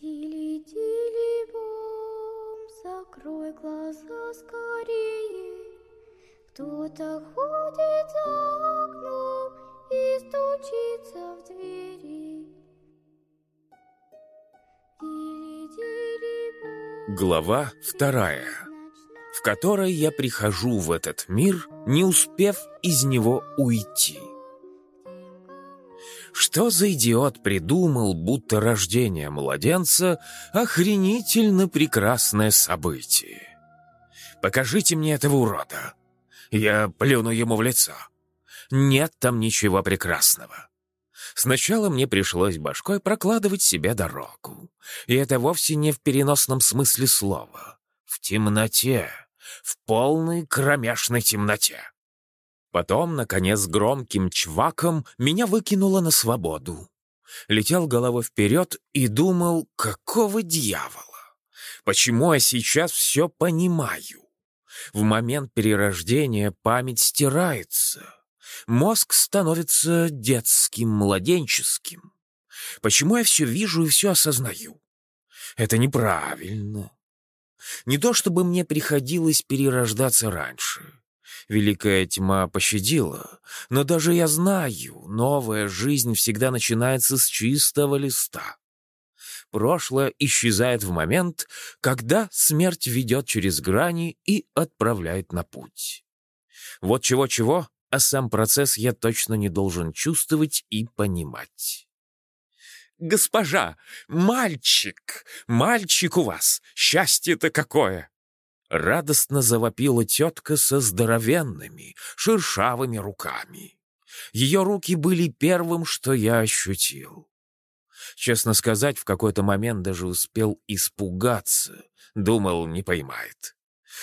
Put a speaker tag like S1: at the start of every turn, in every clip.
S1: Тили-тили-бом, закрой глаза скорее. Кто-то ходит за окном и стучится в двери.
S2: Глава вторая, в которой я прихожу в этот мир, не успев из него уйти. Что за идиот придумал, будто рождение младенца — охренительно прекрасное событие? Покажите мне этого урода. Я плюну ему в лицо. Нет там ничего прекрасного. Сначала мне пришлось башкой прокладывать себе дорогу. И это вовсе не в переносном смысле слова. В темноте. В полной кромешной темноте. Потом, наконец, громким чваком меня выкинуло на свободу. Летел головой вперед и думал, какого дьявола? Почему я сейчас все понимаю? В момент перерождения память стирается. Мозг становится детским, младенческим. Почему я все вижу и все осознаю? Это неправильно. Не то чтобы мне приходилось перерождаться раньше. Великая тьма пощадила, но даже я знаю, новая жизнь всегда начинается с чистого листа. Прошлое исчезает в момент, когда смерть ведет через грани и отправляет на путь. Вот чего-чего, а сам процесс я точно не должен чувствовать и понимать. «Госпожа, мальчик! Мальчик у вас! Счастье-то какое!» Радостно завопила тетка со здоровенными, шершавыми руками. Ее руки были первым, что я ощутил. Честно сказать, в какой-то момент даже успел испугаться. Думал, не поймает.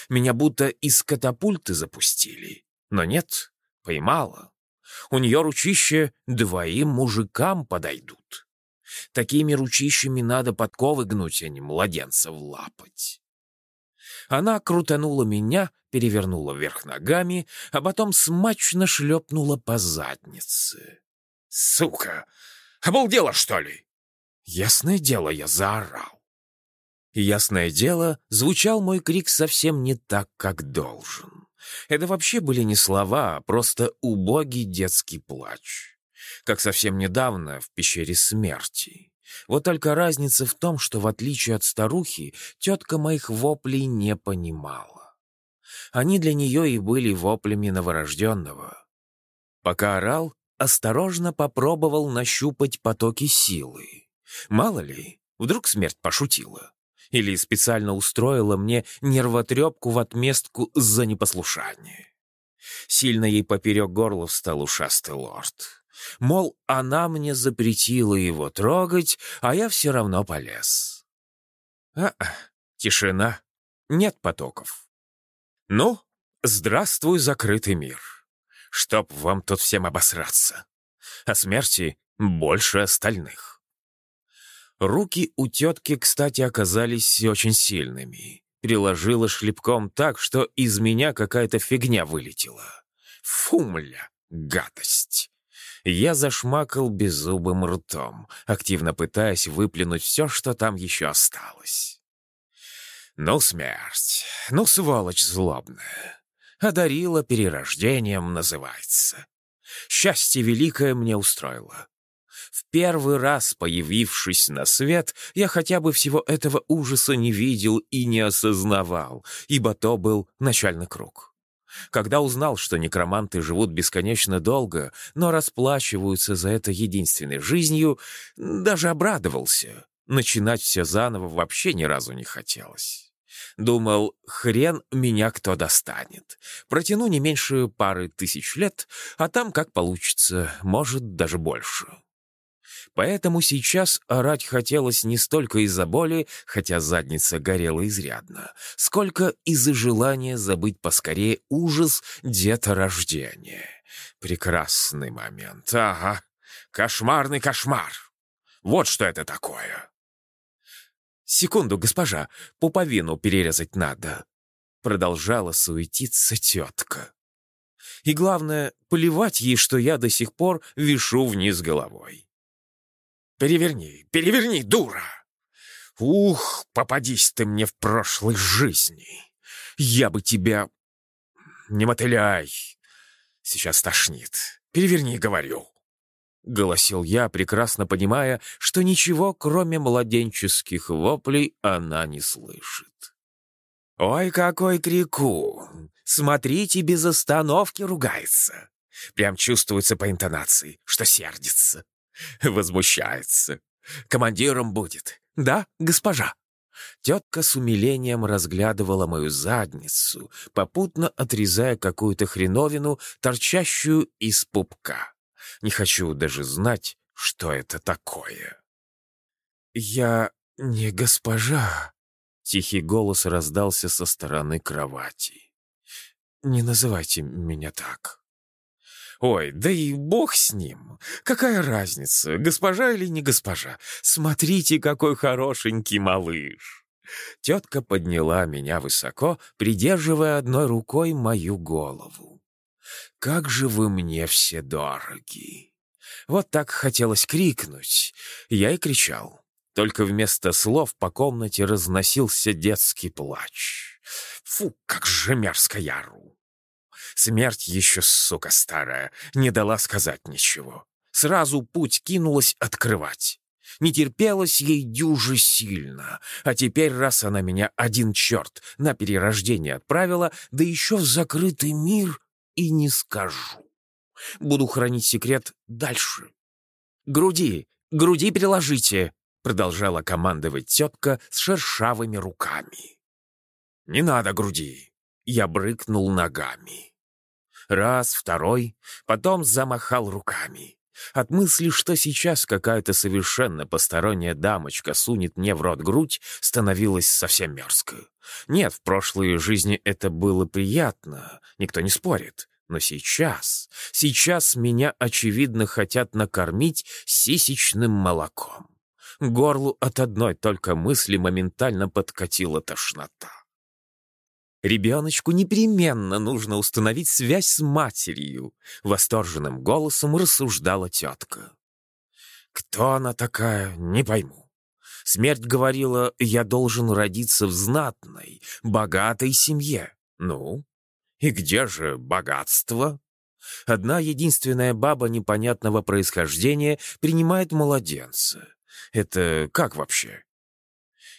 S2: Меня будто из катапульты запустили. Но нет, поймала. У нее ручище двоим мужикам подойдут. Такими ручищами надо подковы гнуть, а не младенцев лапать. Она крутанула меня, перевернула вверх ногами, а потом смачно шлепнула по заднице. «Сука! Обалдела, что ли?» Ясное дело, я заорал. Ясное дело, звучал мой крик совсем не так, как должен. Это вообще были не слова, а просто убогий детский плач. Как совсем недавно в пещере смерти. Вот только разница в том, что в отличие от старухи, тетка моих воплей не понимала. Они для нее и были воплями новорожденного. Пока орал, осторожно попробовал нащупать потоки силы. Мало ли, вдруг смерть пошутила. Или специально устроила мне нервотрепку в отместку за непослушание. Сильно ей поперек горла встал ушастый лорд. Мол, она мне запретила его трогать, а я все равно полез. А, тишина, нет потоков. Ну, здравствуй, закрытый мир. Чтоб вам тут всем обосраться. А смерти больше остальных. Руки у тетки, кстати, оказались очень сильными. Приложила шлепком так, что из меня какая-то фигня вылетела. Фумля, гадость. Я зашмакал беззубым ртом, активно пытаясь выплюнуть все, что там еще осталось. Ну, смерть, ну, сволочь злобная. Одарила перерождением, называется. Счастье великое мне устроило. В первый раз, появившись на свет, я хотя бы всего этого ужаса не видел и не осознавал, ибо то был начальный круг. Когда узнал, что некроманты живут бесконечно долго, но расплачиваются за это единственной жизнью, даже обрадовался. Начинать все заново вообще ни разу не хотелось. Думал, хрен меня кто достанет. Протяну не меньше пары тысяч лет, а там как получится, может, даже больше. Поэтому сейчас орать хотелось не столько из-за боли, хотя задница горела изрядно, сколько из-за желания забыть поскорее ужас деторождения. Прекрасный момент, ага. Кошмарный кошмар. Вот что это такое. «Секунду, госпожа, пуповину перерезать надо», — продолжала суетиться тетка. И главное, поливать ей, что я до сих пор вишу вниз головой. «Переверни, переверни, дура!» Ух, попадись ты мне в прошлой жизни. Я бы тебя... Не мотыляй. Сейчас тошнит. Переверни, говорю. — голосил я, прекрасно понимая, что ничего, кроме младенческих воплей, она не слышит. «Ой, какой крику! Смотрите, без остановки ругается. Прям чувствуется по интонации, что сердится, возмущается. Командиром будет, да, госпожа?» Тетка с умилением разглядывала мою задницу, попутно отрезая какую-то хреновину, торчащую из пупка. Не хочу даже знать, что это такое. «Я не госпожа», — тихий голос раздался со стороны кровати. «Не называйте меня так». «Ой, да и бог с ним! Какая разница, госпожа или не госпожа? Смотрите, какой хорошенький малыш!» Тетка подняла меня высоко, придерживая одной рукой мою голову. «Как же вы мне все дороги!» Вот так хотелось крикнуть. Я и кричал. Только вместо слов по комнате разносился детский плач. Фу, как же мерзко ру. Смерть еще, сука старая, не дала сказать ничего. Сразу путь кинулась открывать. Не терпелось ей дюже сильно. А теперь, раз она меня один черт на перерождение отправила, да еще в закрытый мир, и не скажу. Буду хранить секрет дальше. «Груди, груди приложите!» продолжала командовать тетка с шершавыми руками. «Не надо груди!» Я брыкнул ногами. Раз, второй, потом замахал руками. От мысли, что сейчас какая-то совершенно посторонняя дамочка сунет мне в рот грудь, становилось совсем мерзко. Нет, в прошлой жизни это было приятно, никто не спорит. Но сейчас, сейчас меня, очевидно, хотят накормить сисечным молоком. Горлу от одной только мысли моментально подкатила тошнота. Ребеночку непременно нужно установить связь с матерью, восторженным голосом рассуждала тетка. Кто она такая, не пойму. Смерть говорила, я должен родиться в знатной, богатой семье. Ну, и где же богатство? Одна единственная баба непонятного происхождения принимает младенца. Это как вообще?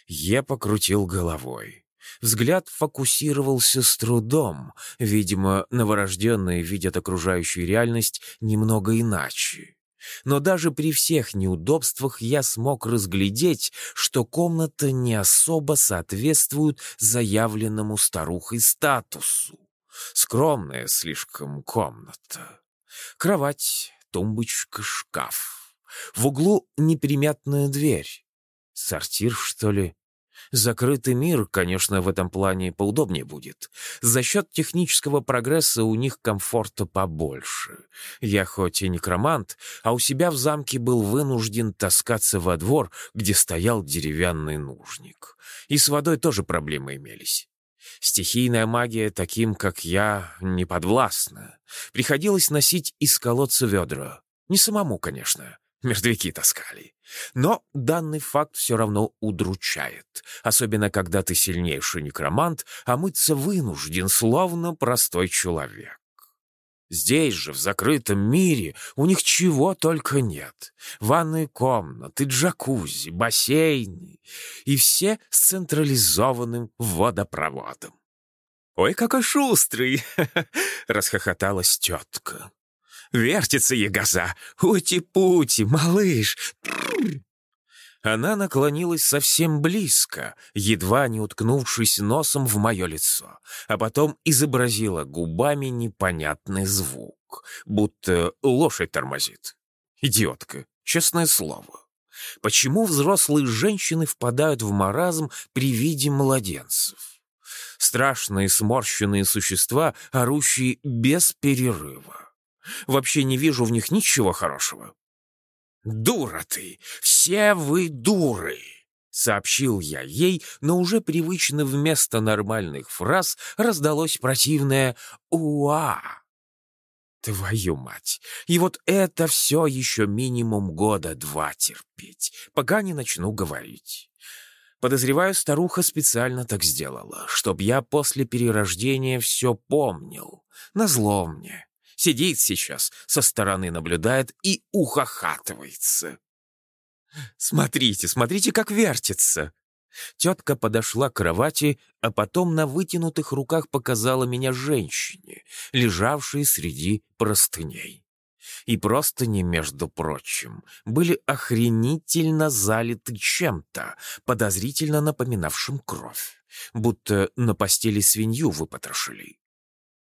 S2: Я покрутил головой. Взгляд фокусировался с трудом. Видимо, новорожденные видят окружающую реальность немного иначе. Но даже при всех неудобствах я смог разглядеть, что комната не особо соответствует заявленному старухой статусу. Скромная слишком комната. Кровать, тумбочка, шкаф. В углу неприметная дверь. Сортир, что ли? Закрытый мир, конечно, в этом плане поудобнее будет. За счет технического прогресса у них комфорта побольше. Я хоть и некромант, а у себя в замке был вынужден таскаться во двор, где стоял деревянный нужник. И с водой тоже проблемы имелись. Стихийная магия таким, как я, не подвластна. Приходилось носить из колодца ведра. Не самому, конечно. Мертвяки таскали. Но данный факт все равно удручает. Особенно, когда ты сильнейший некромант, а мыться вынужден, словно простой человек. Здесь же, в закрытом мире, у них чего только нет. Ванные комнаты, джакузи, бассейны. И все с централизованным водопроводом. «Ой, какой шустрый!» — расхохоталась тетка. «Вертится ягоза! Ути-пути, малыш! Она наклонилась совсем близко, едва не уткнувшись носом в мое лицо, а потом изобразила губами непонятный звук, будто лошадь тормозит. Идиотка, честное слово. Почему взрослые женщины впадают в маразм при виде младенцев? Страшные сморщенные существа, орущие без перерыва. Вообще не вижу в них ничего хорошего. «Дура ты! Все вы дуры!» — сообщил я ей, но уже привычно вместо нормальных фраз раздалось противное «Уа!». Твою мать! И вот это все еще минимум года два терпеть, пока не начну говорить. Подозреваю, старуха специально так сделала, чтоб я после перерождения все помнил. Назло мне. Сидит сейчас, со стороны наблюдает и ухахатывается. «Смотрите, смотрите, как вертится!» Тетка подошла к кровати, а потом на вытянутых руках показала меня женщине, лежавшей среди простыней. И просто не между прочим, были охренительно залиты чем-то, подозрительно напоминавшим кровь, будто на постели свинью выпотрошили.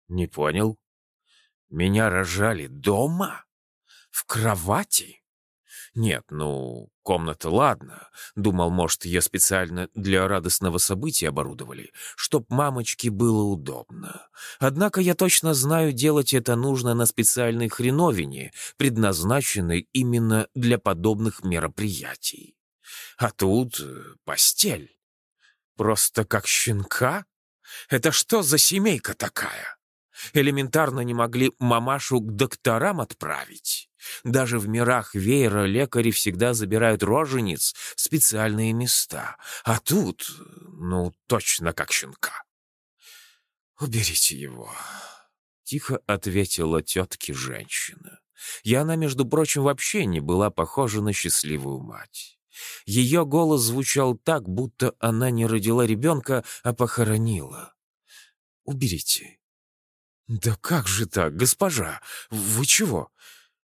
S2: Не понял? Меня рожали дома? В кровати? Нет, ну, комната, ладно. Думал, может, ее специально для радостного события оборудовали, чтоб мамочке было удобно. Однако я точно знаю, делать это нужно на специальной хреновине, предназначенной именно для подобных мероприятий. А тут э, постель. Просто как щенка? Это что за семейка такая? Элементарно не могли мамашу к докторам отправить. Даже в мирах веера лекари всегда забирают рожениц в специальные места. А тут, ну, точно как щенка. «Уберите его», — тихо ответила тетке женщина. И она, между прочим, вообще не была похожа на счастливую мать. Ее голос звучал так, будто она не родила ребенка, а похоронила. «Уберите». «Да как же так, госпожа? Вы чего?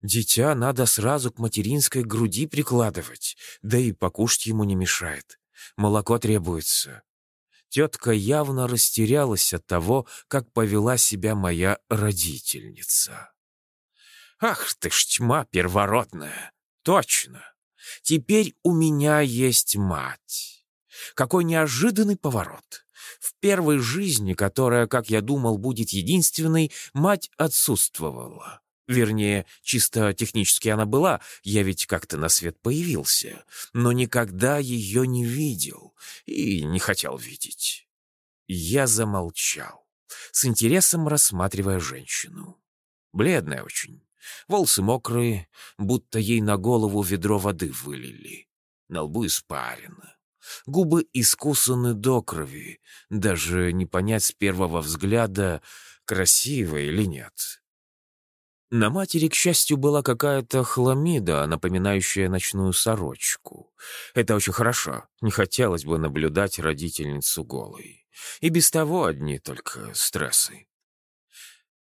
S2: Дитя надо сразу к материнской груди прикладывать, да и покушать ему не мешает. Молоко требуется. Тетка явно растерялась от того, как повела себя моя родительница. «Ах ты ж тьма первородная! Точно! Теперь у меня есть мать!» Какой неожиданный поворот! В первой жизни, которая, как я думал, будет единственной, мать отсутствовала. Вернее, чисто технически она была, я ведь как-то на свет появился, но никогда ее не видел и не хотел видеть. Я замолчал, с интересом рассматривая женщину. Бледная очень, волосы мокрые, будто ей на голову ведро воды вылили, на лбу испарено. Губы искусаны до крови, даже не понять с первого взгляда, красиво или нет. На матери, к счастью, была какая-то хламида, напоминающая ночную сорочку. Это очень хорошо. Не хотелось бы наблюдать родительницу голой. И без того одни только стрессы.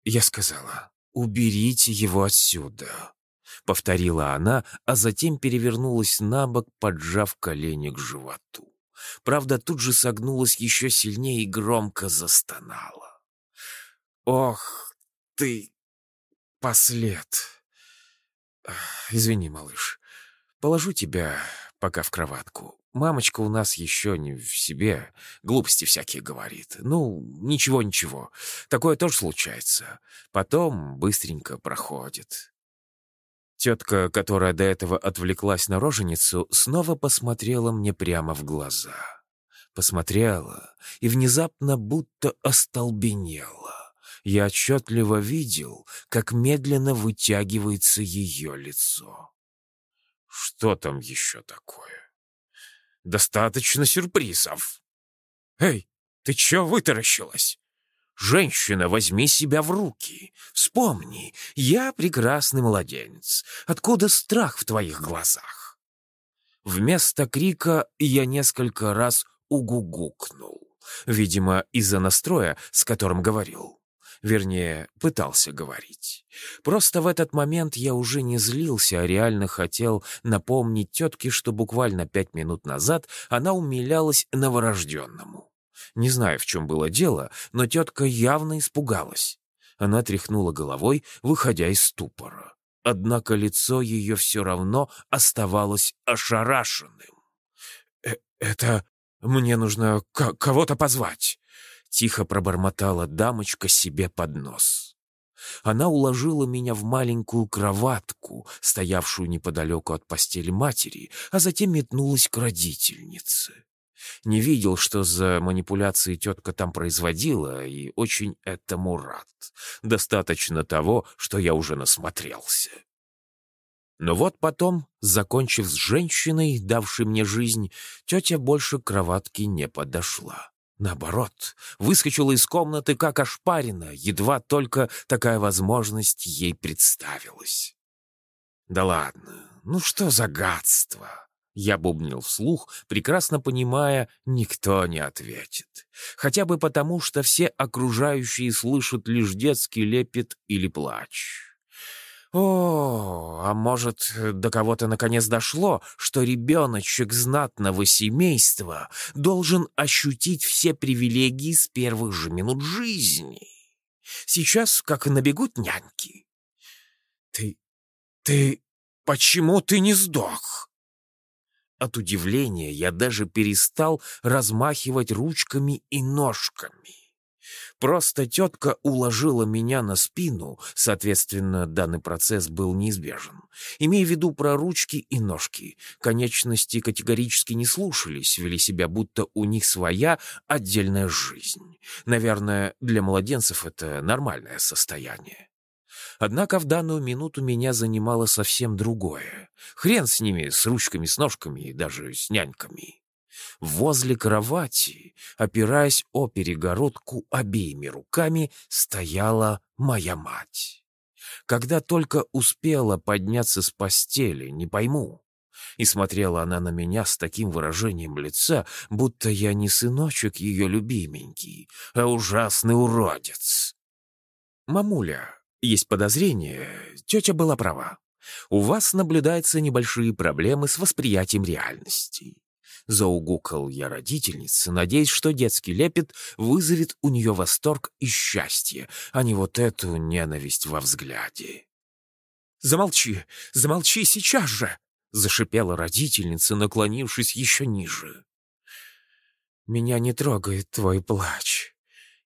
S2: Я сказала, «Уберите его отсюда», — повторила она, а затем перевернулась на бок, поджав колени к животу. Правда, тут же согнулась еще сильнее и громко застонала. «Ох ты, послед. Извини, малыш. Положу тебя пока в кроватку. Мамочка у нас еще не в себе, глупости всякие говорит. Ну, ничего-ничего, такое тоже случается. Потом быстренько проходит. Тетка, которая до этого отвлеклась на роженицу, снова посмотрела мне прямо в глаза. Посмотрела и внезапно будто остолбенела я отчетливо видел, как медленно вытягивается ее лицо. Что там еще такое? Достаточно сюрпризов. Эй, ты че вытаращилась? Женщина, возьми себя в руки. Вспомни, я прекрасный младенец. Откуда страх в твоих глазах? Вместо крика я несколько раз угугукнул. Видимо, из-за настроя, с которым говорил. Вернее, пытался говорить. Просто в этот момент я уже не злился, а реально хотел напомнить тетке, что буквально пять минут назад она умилялась новорожденному. Не знаю, в чем было дело, но тетка явно испугалась. Она тряхнула головой, выходя из ступора. Однако лицо ее все равно оставалось ошарашенным. «Э «Это мне нужно кого-то позвать», Тихо пробормотала дамочка себе под нос. Она уложила меня в маленькую кроватку, стоявшую неподалеку от постели матери, а затем метнулась к родительнице. Не видел, что за манипуляции тетка там производила, и очень этому рад. Достаточно того, что я уже насмотрелся. Но вот потом, закончив с женщиной, давшей мне жизнь, тетя больше к кроватке не подошла. Наоборот, выскочила из комнаты как ошпарена, едва только такая возможность ей представилась. «Да ладно, ну что за гадство?» Я бубнил вслух, прекрасно понимая, никто не ответит. Хотя бы потому, что все окружающие слышат лишь детский лепет или плач. О, а может, до кого-то наконец дошло, что ребеночек знатного семейства должен ощутить все привилегии с первых же минут жизни. Сейчас, как набегут няньки. Ты... ты... почему ты не сдох? От удивления я даже перестал размахивать ручками и ножками. Просто тетка уложила меня на спину, соответственно, данный процесс был неизбежен. Имея в виду про ручки и ножки, конечности категорически не слушались, вели себя, будто у них своя отдельная жизнь. Наверное, для младенцев это нормальное состояние. Однако в данную минуту меня занимало совсем другое. Хрен с ними, с ручками, с ножками и даже с няньками. Возле кровати, опираясь о перегородку обеими руками, стояла моя мать. Когда только успела подняться с постели, не пойму. И смотрела она на меня с таким выражением лица, будто я не сыночек ее любименький, а ужасный уродец. «Мамуля, есть подозрение, тетя была права. У вас наблюдаются небольшие проблемы с восприятием реальности. Заугукал я родительнице, надеясь, что детский лепет вызовет у нее восторг и счастье, а не вот эту ненависть во взгляде. «Замолчи! Замолчи сейчас же!» — зашипела родительница, наклонившись еще ниже. «Меня не трогает твой плач.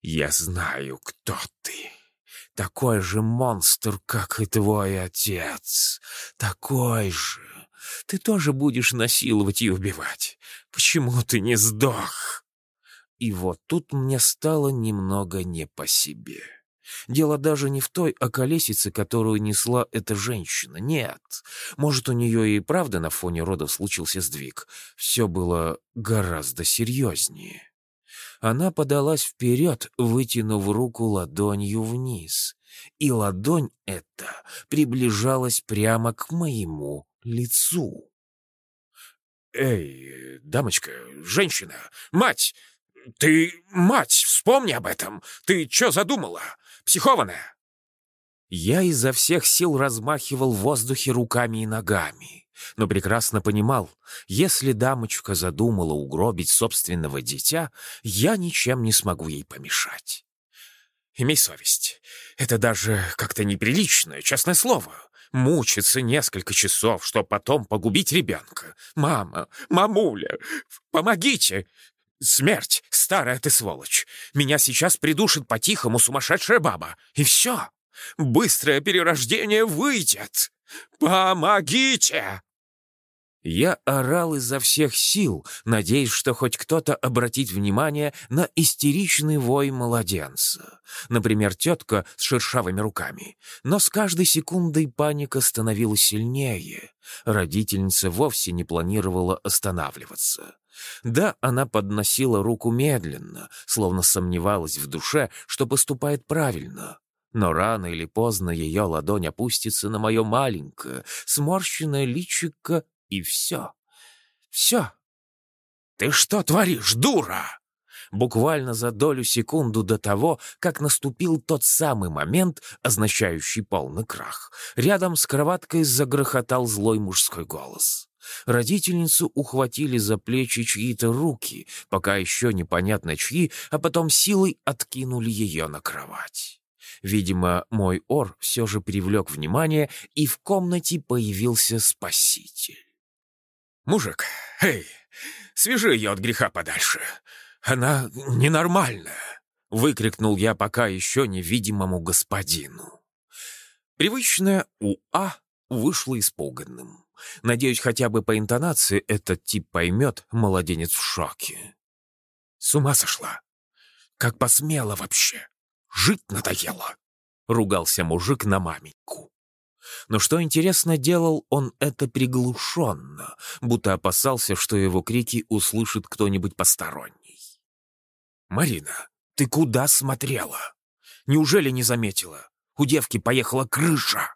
S2: Я знаю, кто ты. Такой же монстр, как и твой отец. Такой же. Ты тоже будешь насиловать и убивать. Почему ты не сдох?» И вот тут мне стало немного не по себе. Дело даже не в той околесице, которую несла эта женщина. Нет. Может, у нее и правда на фоне родов случился сдвиг. Все было гораздо серьезнее. Она подалась вперед, вытянув руку ладонью вниз. И ладонь эта приближалась прямо к моему лицу. «Эй, дамочка, женщина, мать! Ты мать, вспомни об этом! Ты что задумала? Психованная!» Я изо всех сил размахивал в воздухе руками и ногами, но прекрасно понимал, если дамочка задумала угробить собственного дитя, я ничем не смогу ей помешать. Имей совесть. Это даже как-то неприлично, честное слово. Мучиться несколько часов, чтобы потом погубить ребенка. Мама, мамуля, помогите! Смерть, старая ты сволочь. Меня сейчас придушит по-тихому сумасшедшая баба. И все. Быстрое перерождение выйдет. Помогите! Я орал изо всех сил, надеясь, что хоть кто-то обратит внимание на истеричный вой младенца. Например, тетка с шершавыми руками. Но с каждой секундой паника становилась сильнее. Родительница вовсе не планировала останавливаться. Да, она подносила руку медленно, словно сомневалась в душе, что поступает правильно. Но рано или поздно ее ладонь опустится на мое маленькое, сморщенное личико и все. Все. «Ты что творишь, дура?» Буквально за долю секунду до того, как наступил тот самый момент, означающий полный крах, рядом с кроваткой загрохотал злой мужской голос. Родительницу ухватили за плечи чьи-то руки, пока еще непонятно чьи, а потом силой откинули ее на кровать. Видимо, мой ор все же привлек внимание, и в комнате появился спаситель. «Мужик, эй, свяжи ее от греха подальше. Она ненормальная!» — выкрикнул я пока еще невидимому господину. Привычное «уа» вышло испуганным. Надеюсь, хотя бы по интонации этот тип поймет, младенец в шоке. С ума сошла. Как посмела вообще. Жить надоело. Ругался мужик на маменьку. Но что интересно, делал он это приглушенно, будто опасался, что его крики услышит кто-нибудь посторонний. «Марина, ты куда смотрела? Неужели не заметила? У девки поехала крыша!»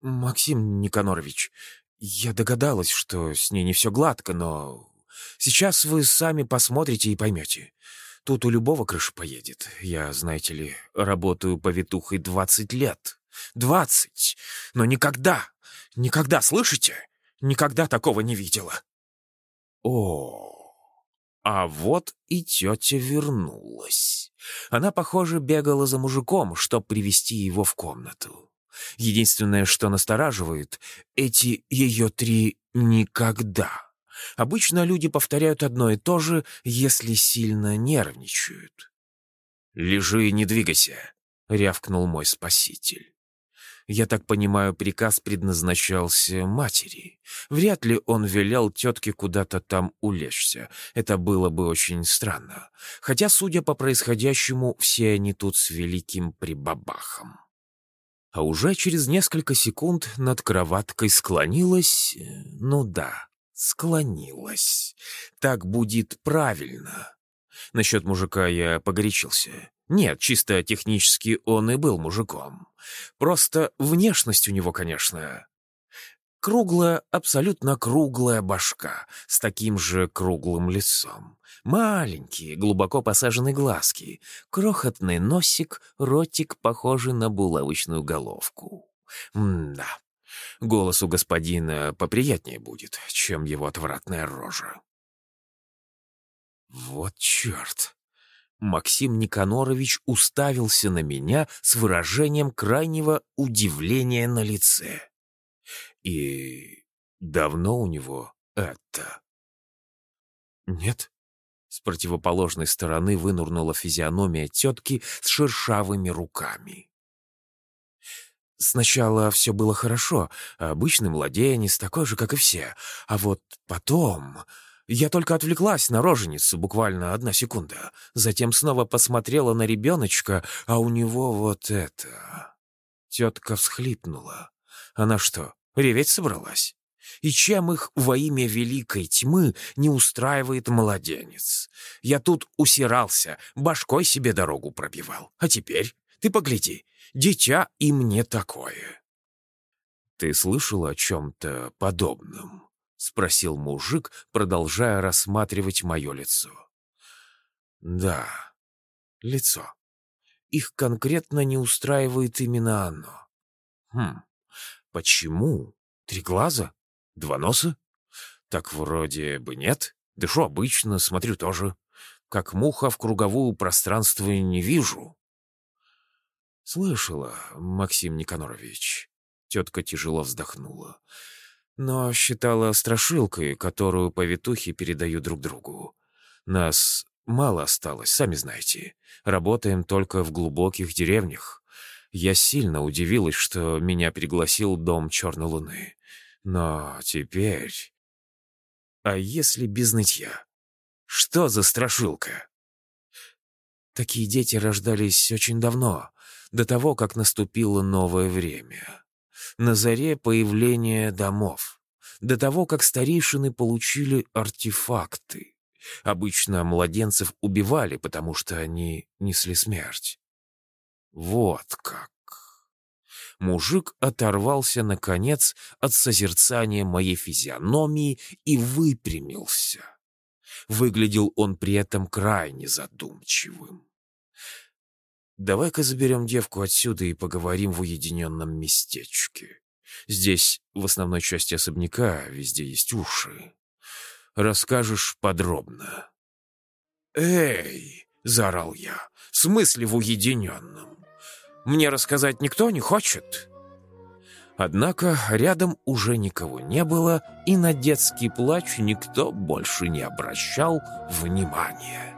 S2: «Максим Никонорович, я догадалась, что с ней не все гладко, но сейчас вы сами посмотрите и поймете. Тут у любого крыша поедет. Я, знаете ли, работаю повитухой двадцать лет. Двадцать! Но никогда, никогда, слышите? Никогда такого не видела. О, а вот и тетя вернулась. Она, похоже, бегала за мужиком, чтобы привести его в комнату. Единственное, что настораживает, эти ее три «никогда». Обычно люди повторяют одно и то же, если сильно нервничают. «Лежи и не двигайся», — рявкнул мой спаситель. Я так понимаю, приказ предназначался матери. Вряд ли он велел тетке куда-то там улечься. Это было бы очень странно. Хотя, судя по происходящему, все они тут с великим прибабахом. А уже через несколько секунд над кроваткой склонилась... Ну да, склонилась. Так будет правильно. Насчет мужика я погорячился. Нет, чисто технически он и был мужиком. Просто внешность у него, конечно. Круглая, абсолютно круглая башка с таким же круглым лицом. Маленькие, глубоко посаженные глазки, крохотный носик, ротик, похожий на булавочную головку. М-да, голос у господина поприятнее будет, чем его отвратная рожа. Вот черт! Максим Никанорович уставился на меня с выражением крайнего удивления на лице. И давно у него это? Нет. С противоположной стороны вынурнула физиономия тетки с шершавыми руками. Сначала все было хорошо, обычный младенец, такой же, как и все. А вот потом... Я только отвлеклась на роженицу, буквально одна секунда. Затем снова посмотрела на ребеночка, а у него вот это... Тетка всхлипнула. Она что, реветь собралась? И чем их во имя великой тьмы не устраивает младенец? Я тут усирался, башкой себе дорогу пробивал. А теперь, ты погляди, дитя и мне такое. Ты слышал о чем-то подобном? — спросил мужик, продолжая рассматривать мое лицо. «Да, лицо. Их конкретно не устраивает именно оно. Хм, почему? Три глаза? Два носа? Так вроде бы нет. Дышу обычно, смотрю тоже. Как муха в круговую пространство не вижу». «Слышала, Максим Никанорович». Тетка тяжело вздохнула но считала страшилкой, которую повитухи передают друг другу. Нас мало осталось, сами знаете. Работаем только в глубоких деревнях. Я сильно удивилась, что меня пригласил дом Черной Луны. Но теперь... А если без нытья? Что за страшилка? Такие дети рождались очень давно, до того, как наступило новое время на заре появления домов, до того, как старейшины получили артефакты. Обычно младенцев убивали, потому что они несли смерть. Вот как. Мужик оторвался, наконец, от созерцания моей физиономии и выпрямился. Выглядел он при этом крайне задумчивым. Давай-ка заберем девку отсюда и поговорим в уединенном местечке. Здесь, в основной части особняка, везде есть уши. Расскажешь подробно. «Эй!» — заорал я. «В смысле в уединенном? Мне рассказать никто не хочет?» Однако рядом уже никого не было, и на детский плач никто больше не обращал внимания.